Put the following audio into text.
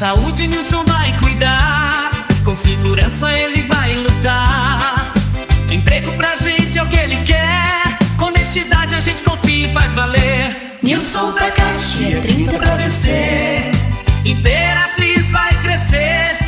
saúde Nilson vai cuidar. Com segurança ele vai lutar. Emprego pra gente é o que ele quer. Com Honestidade a gente confia e faz valer. Nilson pra é 30 pra vencer. Imperatriz vai crescer.